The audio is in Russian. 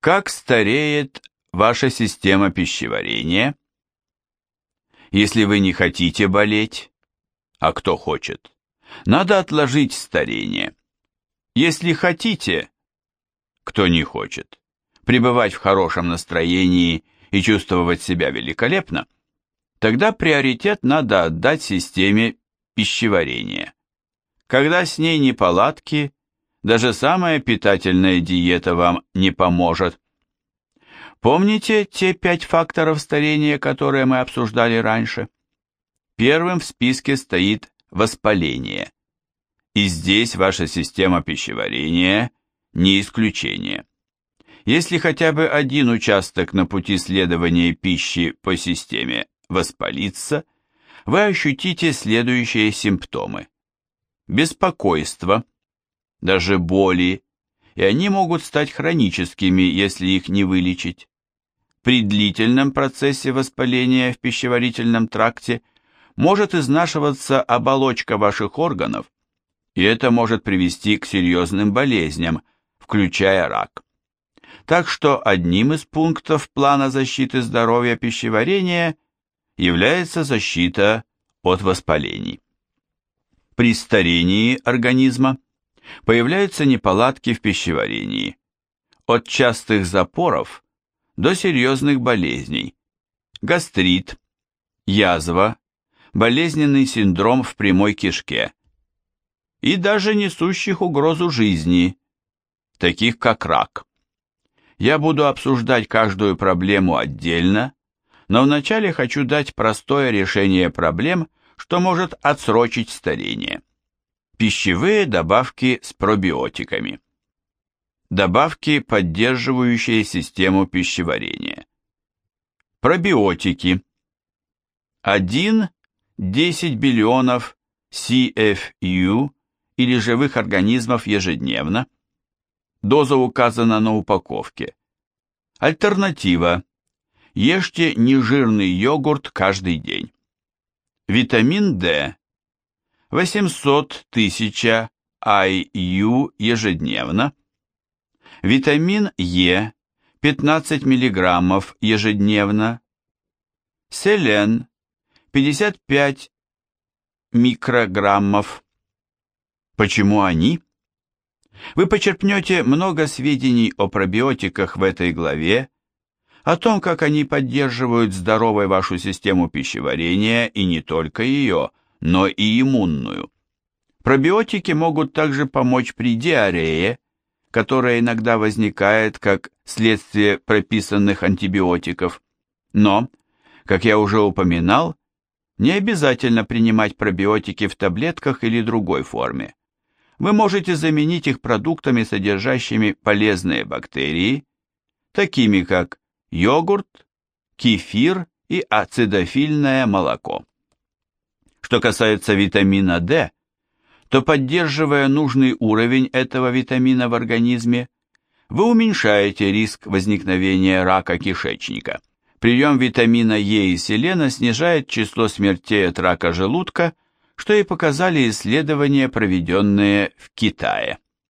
Как стареет ваша система пищеварения? Если вы не хотите болеть, а кто хочет, надо отложить старение. Если хотите, кто не хочет, пребывать в хорошем настроении и чувствовать себя великолепно, тогда приоритет надо отдать системе пищеварения. Когда с ней неполадки, даже самая питательная диета вам не поможет. Помните те пять факторов старения, которые мы обсуждали раньше? Первым в списке стоит воспаление. И здесь ваша система пищеварения не исключение. Если хотя бы один участок на пути следования пищи по системе воспалится, вы ощутите следующие симптомы. Беспокойство, даже боли, и они могут стать хроническими, если их не вылечить. При длительном процессе воспаления в пищеварительном тракте может изнашиваться оболочка ваших органов, и это может привести к серьезным болезням, включая рак. Так что одним из пунктов плана защиты здоровья пищеварения является защита от воспалений. При старении организма появляются неполадки в пищеварении, от частых запоров до серьезных болезней, гастрит, язва, болезненный синдром в прямой кишке и даже несущих угрозу жизни, таких как рак. Я буду обсуждать каждую проблему отдельно, но вначале хочу дать простое решение проблем, что может отсрочить старение. Пищевые добавки с пробиотиками. Добавки, поддерживающие систему пищеварения. Пробиотики. 1-10 биллионов CFU или живых организмов ежедневно. Доза указана на упаковке. Альтернатива. Ешьте нежирный йогурт каждый день. Витамин D 800 тысяч IU ежедневно, витамин Е 15 мг ежедневно, селен 55 микрограммов. Почему они? Вы почерпнете много сведений о пробиотиках в этой главе, о том, как они поддерживают здоровой вашу систему пищеварения и не только ее, но и иммунную. Пробиотики могут также помочь при диарее, которая иногда возникает как следствие прописанных антибиотиков. Но, как я уже упоминал, не обязательно принимать пробиотики в таблетках или другой форме. Вы можете заменить их продуктами, содержащими полезные бактерии, такими как йогурт, кефир и ацидофильное молоко. Что касается витамина D, то поддерживая нужный уровень этого витамина в организме, вы уменьшаете риск возникновения рака кишечника. Прием витамина Е и селена снижает число смертей от рака желудка, что и показали исследования, проведенные в Китае.